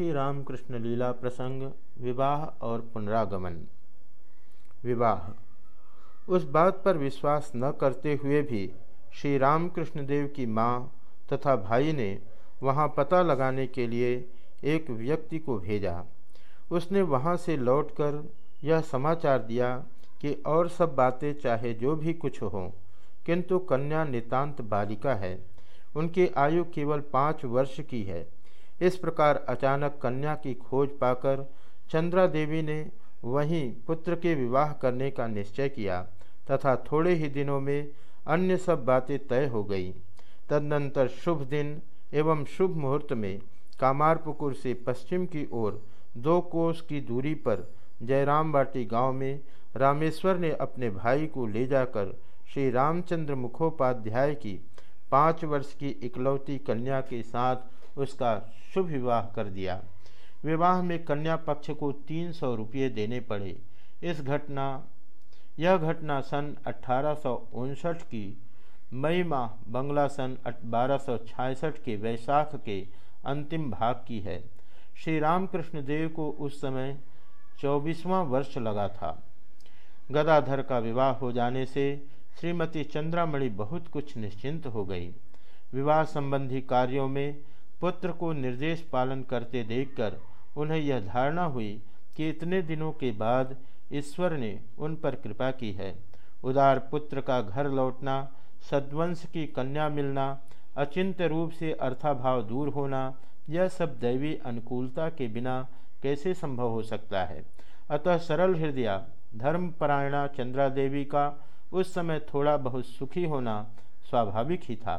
श्री रामकृष्ण लीला प्रसंग, विवाह और पुनरागमन। विवाह। उस बात पर विश्वास न करते हुए भी श्री रामकृष्ण देव की माँ तथा भाई ने वहाँ पता लगाने के लिए एक व्यक्ति को भेजा। उसने वहाँ से लौटकर यह समाचार दिया कि और सब बातें चाहे जो भी कुछ हो, किंतु कन्या नितांत बालिका है। उनकी आयु केवल पाँच वर्ष की है। इस प्रकार अचानक कन्या की खोज पाकर चंद्रा देवी ने वहीं पुत्र के विवाह करने का निश्चय किया तथा थोड़े ही दिनों में अन्य सब बातें तय हो गई। तदनंतर शुभ दिन एवं शुभ मुहूर्त में कामारपुकुर से पश्चिम की ओर दो कोस की दूरी पर जयराम बाटी गाँव में रामेश्वर ने अपने भाई को ले जाकर श्री रामचंद्र मुखोपाध्याय की पाँच वर्ष की इकलौती कन्या के साथ उसका शुभ विवाह कर दिया। विवाह में कन्या पक्ष को तीन सौ रुपये देने पड़े। इस घटना, यह घटना सन अठारह सौ उनसठ की मई माह बंगला सन बारह के वैशाख के अंतिम भाग की है। श्री रामकृष्ण देव को उस समय चौबीसवां वर्ष लगा था। गदाधर का विवाह हो जाने से श्रीमती चंद्रामणि बहुत कुछ निश्चिंत हो गई। विवाह संबंधी कार्यों में पुत्र को निर्देश पालन करते देखकर उन्हें यह धारणा हुई कि इतने दिनों के बाद ईश्वर ने उन पर कृपा की है। उदार पुत्र का घर लौटना, सद्वंश की कन्या मिलना अचिंत्य रूप से अर्थाभाव दूर होना, यह सब दैवी अनुकूलता के बिना कैसे संभव हो सकता है? अतः सरल हृदय धर्मपरायणा चंद्रा देवी का उस समय थोड़ा बहुत सुखी होना स्वाभाविक ही था।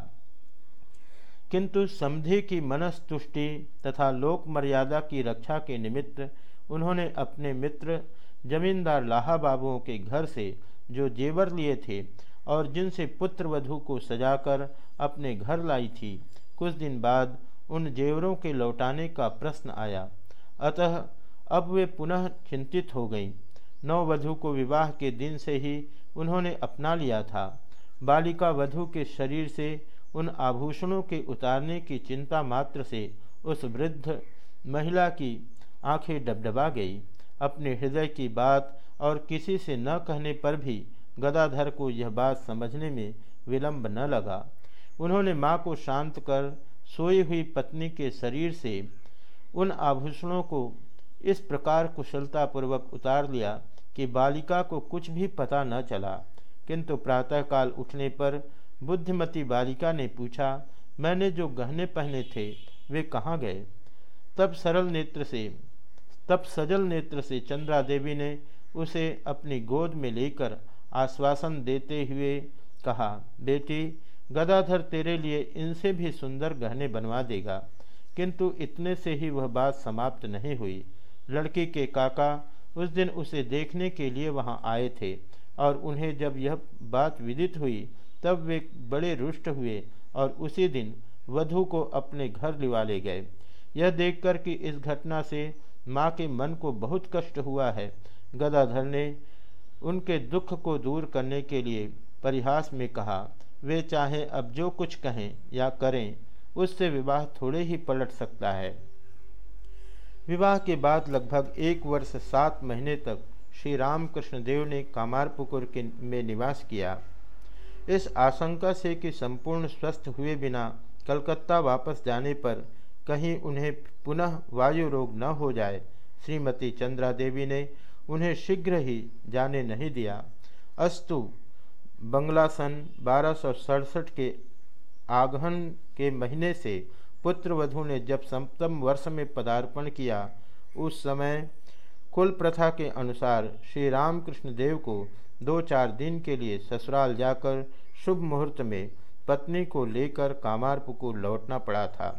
किंतु समधि की मनस्तुष्टि तथा लोक मर्यादा की रक्षा के निमित्त उन्होंने अपने मित्र, जमींदार लाहा बाबुओं के घर से जो जेवर लिए थे और जिनसे पुत्र वधु को सजाकर अपने घर लाई थी, कुछ दिन बाद उन जेवरों के लौटाने का प्रश्न आया। अतः अब वे पुनः चिंतित हो गईं। नववधु को विवाह के दिन से ही उन्होंने अपना लिया था। बालिका वधु के शरीर से उन आभूषणों के उतारने की चिंता मात्र से उस वृद्ध महिला की आँखें डबडबा गई। अपने हृदय की बात और किसी से न कहने पर भी गदाधर को यह बात समझने में विलंब न लगा। उन्होंने माँ को शांत कर सोई हुई पत्नी के शरीर से उन आभूषणों को इस प्रकार कुशलतापूर्वक उतार लिया कि बालिका को कुछ भी पता न चला, किंतु प्रातःकाल उठने पर बुद्धिमती बालिका ने पूछा, मैंने जो गहने पहने थे, वे कहाँ गए? तब सरल नेत्र से, तब सजल नेत्र से चंद्रा देवी ने उसे अपनी गोद में लेकर आश्वासन देते हुए कहा, बेटी, गदाधर तेरे लिए इनसे भी सुंदर गहने बनवा देगा, किंतु इतने से ही वह बात समाप्त नहीं हुई। लड़की के काका उस दिन उसे देखने के लिए वहाँ आए थे और उन्हें जब यह बात विदित हुई तब वे बड़े रुष्ट हुए और उसी दिन वधु को अपने घर लिवा ले गए। यह देखकर कि इस घटना से माँ के मन को बहुत कष्ट हुआ है। गदाधर ने उनके दुख को दूर करने के लिए परिहास में कहा, वे चाहे अब जो कुछ कहें या करें, उससे विवाह थोड़े ही पलट सकता है। विवाह के बाद लगभग एक वर्ष सात महीने तक श्री रामकृष्ण देव ने कामारपुकुर के में निवास किया। इस आशंका से कि संपूर्ण स्वस्थ हुए बिना कलकत्ता वापस जाने पर कहीं उन्हें पुनः वायु रोग न हो जाए, श्रीमती चंद्रा देवी ने उन्हें शीघ्र ही जाने नहीं दिया। अस्तु, बंगला सन बारह के आगहन के महीने से पुत्र वधु ने जब सप्तम वर्ष में पदार्पण किया, उस समय कुल प्रथा के अनुसार श्री रामकृष्ण देव को दो चार दिन के लिए ससुराल जाकर शुभ मुहूर्त में पत्नी को लेकर कामारपुकुर लौटना पड़ा था।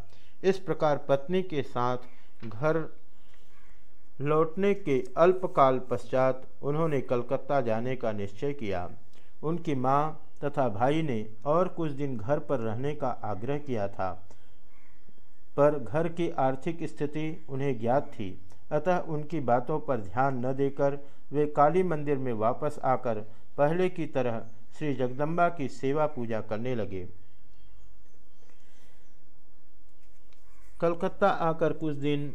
इस प्रकार पत्नी के साथ घर लौटने के अल्पकाल पश्चात उन्होंने कलकत्ता जाने का निश्चय किया। उनकी माँ तथा भाई ने और कुछ दिन घर पर रहने का आग्रह किया था, पर घर की आर्थिक स्थिति उन्हें ज्ञात थी। अतः उनकी बातों पर ध्यान न देकर वे काली मंदिर में वापस आकर पहले की तरह श्री जगदम्बा की सेवा पूजा करने लगे। कलकत्ता आकर कुछ दिन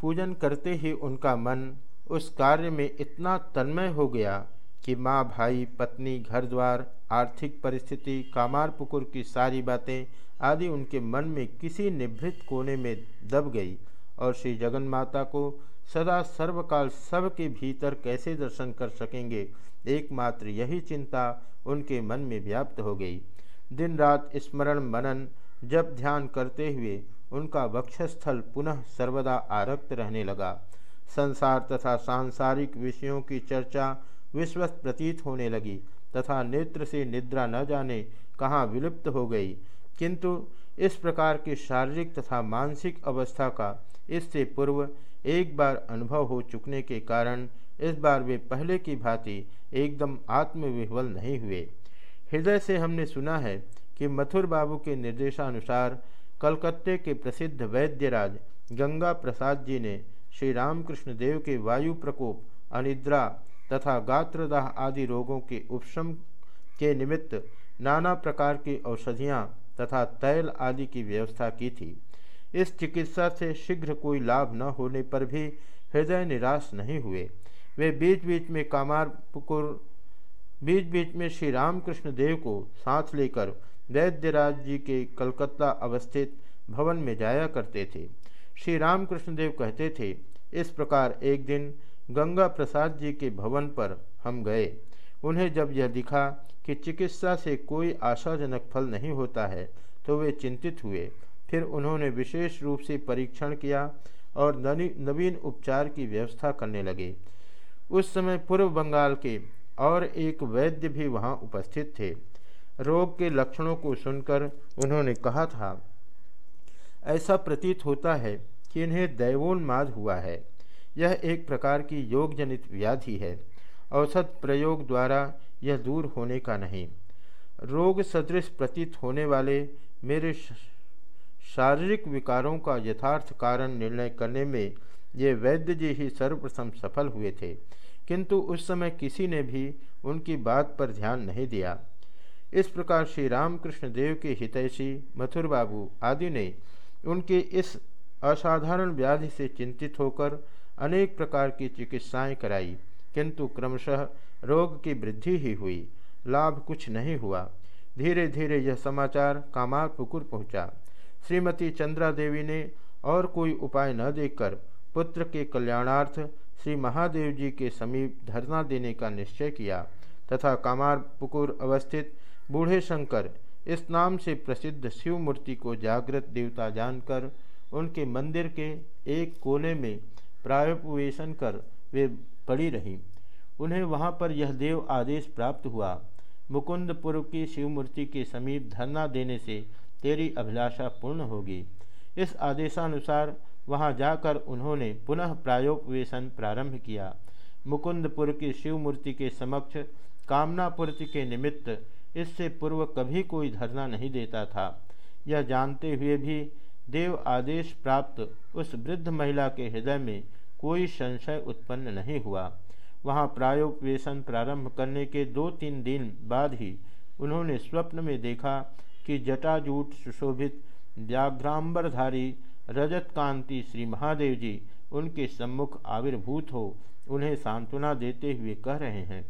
पूजन करते ही उनका मन उस कार्य में इतना तन्मय हो गया कि माँ, भाई, पत्नी घर द्वार आर्थिक परिस्थिति, कामार पुकुर की सारी बातें आदि उनके मन में किसी निभृत कोने में दब गई और श्री जगन माता को सदा सर्वकाल सब के भीतर कैसे दर्शन कर सकेंगे? एकमात्र यही चिंता उनके मन में व्याप्त हो गई। दिन रात स्मरण मनन जब ध्यान करते हुए उनका वक्षस्थल पुनः सर्वदा आरक्त रहने लगा। संसार तथा सांसारिक विषयों की चर्चा विश्वस्त प्रतीत होने लगी तथा नेत्र से निद्रा न जाने कहाँ विलुप्त हो गई। किंतु इस प्रकार की शारीरिक तथा मानसिक अवस्था का इससे पूर्व एक बार अनुभव हो चुकने के कारण इस बार वे पहले की भांति एकदम आत्मविह्वल नहीं हुए। हृदय से हमने सुना है कि मथुर बाबू के निर्देशानुसार कलकत्ते के प्रसिद्ध वैद्यराज गंगा प्रसाद जी ने श्री रामकृष्ण देव के वायु प्रकोप, अनिद्रा तथा गात्रदाह आदि रोगों के उपशम के निमित्त नाना प्रकार की औषधियाँ तथा तैल आदि की व्यवस्था की थी। इस चिकित्सा से शीघ्र कोई लाभ न होने पर भी हृदय निराश नहीं हुए। वे बीच बीच में कामार पुकुर बीच बीच में श्री रामकृष्ण देव को साथ लेकर वैद्यराज जी के कलकत्ता अवस्थित भवन में जाया करते थे। श्री रामकृष्ण देव कहते थे, इस प्रकार एक दिन गंगा प्रसाद जी के भवन पर हम गए। उन्हें जब यह दिखा कि चिकित्सा से कोई आशाजनक फल नहीं होता है तो वे चिंतित हुए। फिर उन्होंने विशेष रूप से परीक्षण किया और नवीन उपचार की व्यवस्था करने लगे। उस समय पूर्व बंगाल के और एक वैद्य भी वहाँ उपस्थित थे। रोग के लक्षणों को सुनकर उन्होंने कहा था, ऐसा प्रतीत होता है कि इन्हें दैवोन्माद हुआ है। यह एक प्रकार की योग जनित व्याधि है। औसत प्रयोग द्वारा यह दूर होने का नहीं। रोग सदृश प्रतीत होने वाले मेरे शारीरिक विकारों का यथार्थ कारण निर्णय करने में ये वैद्य जी ही सर्वप्रथम सफल हुए थे, किंतु उस समय किसी ने भी उनकी बात पर ध्यान नहीं दिया। इस प्रकार श्री रामकृष्ण देव के हितैषी, मथुर बाबू आदि ने उनके इस असाधारण व्याधि से चिंतित होकर अनेक प्रकार की चिकित्साएँ कराई, किंतु क्रमशः रोग की वृद्धि ही हुई, लाभ कुछ नहीं हुआ। धीरे धीरे यह समाचार कामार पुकुर पहुँचा। श्रीमती चंद्रा देवी ने और कोई उपाय न देखकर पुत्र के कल्याणार्थ श्री महादेव जी के समीप धरना देने का निश्चय किया तथा कामार पुकुर अवस्थित बूढ़े शंकर इस नाम से प्रसिद्ध शिव मूर्ति को जागृत देवता जानकर उनके मंदिर के एक कोने में प्रायोपवेशन कर वे पड़ी रहीं। उन्हें वहाँ पर यह देव आदेश प्राप्त हुआ। मुकुंदपुर की शिव मूर्ति के समीप धरना देने से तेरी अभिलाषा पूर्ण होगी। इस आदेशानुसार वहाँ जाकर उन्होंने पुनः प्रायोपवेशन प्रारंभ किया। मुकुंदपुर की शिव मूर्ति के समक्ष कामना पूर्ति के निमित्त इससे पूर्व कभी कोई धरना नहीं देता था। यह जानते हुए भी देव आदेश प्राप्त उस वृद्ध महिला के हृदय में कोई संशय उत्पन्न नहीं हुआ। वहाँ प्रायोपवेशन प्रारंभ करने के दो तीन दिन बाद ही उन्होंने स्वप्न में देखा कि जटाजूट सुशोभित व्याघ्रांबरधारी रजत कांति श्री महादेव जी उनके सम्मुख आविर्भूत हो, उन्हें सांत्वना देते हुए कह रहे हैं,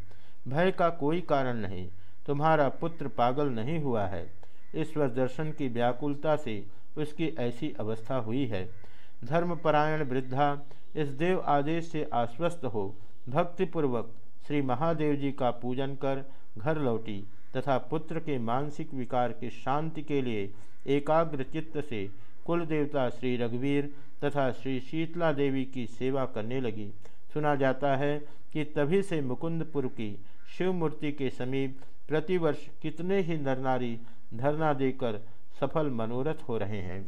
भय का कोई कारण नहीं, तुम्हारा पुत्र पागल नहीं हुआ है। ईश्वर दर्शन की व्याकुलता से उसकी ऐसी अवस्था हुई है। धर्मपरायण वृद्धा, इस देव आदेश से आश्वस्त हो, भक्तिपूर्वक श्री महादेव जी का पूजन कर घर लौटी। तथा पुत्र के मानसिक विकार की शांति के लिए एकाग्र चित्त से कुल देवता श्री रघुवीर तथा श्री शीतला देवी की सेवा करने लगी। सुना जाता है कि तभी से मुकुंदपुर की शिव मूर्ति के समीप प्रतिवर्ष कितने ही नरनारी धरना देकर सफल मनोरथ हो रहे हैं।